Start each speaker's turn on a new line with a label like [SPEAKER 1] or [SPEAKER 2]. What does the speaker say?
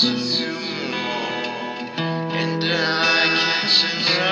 [SPEAKER 1] too long, and I can't sense.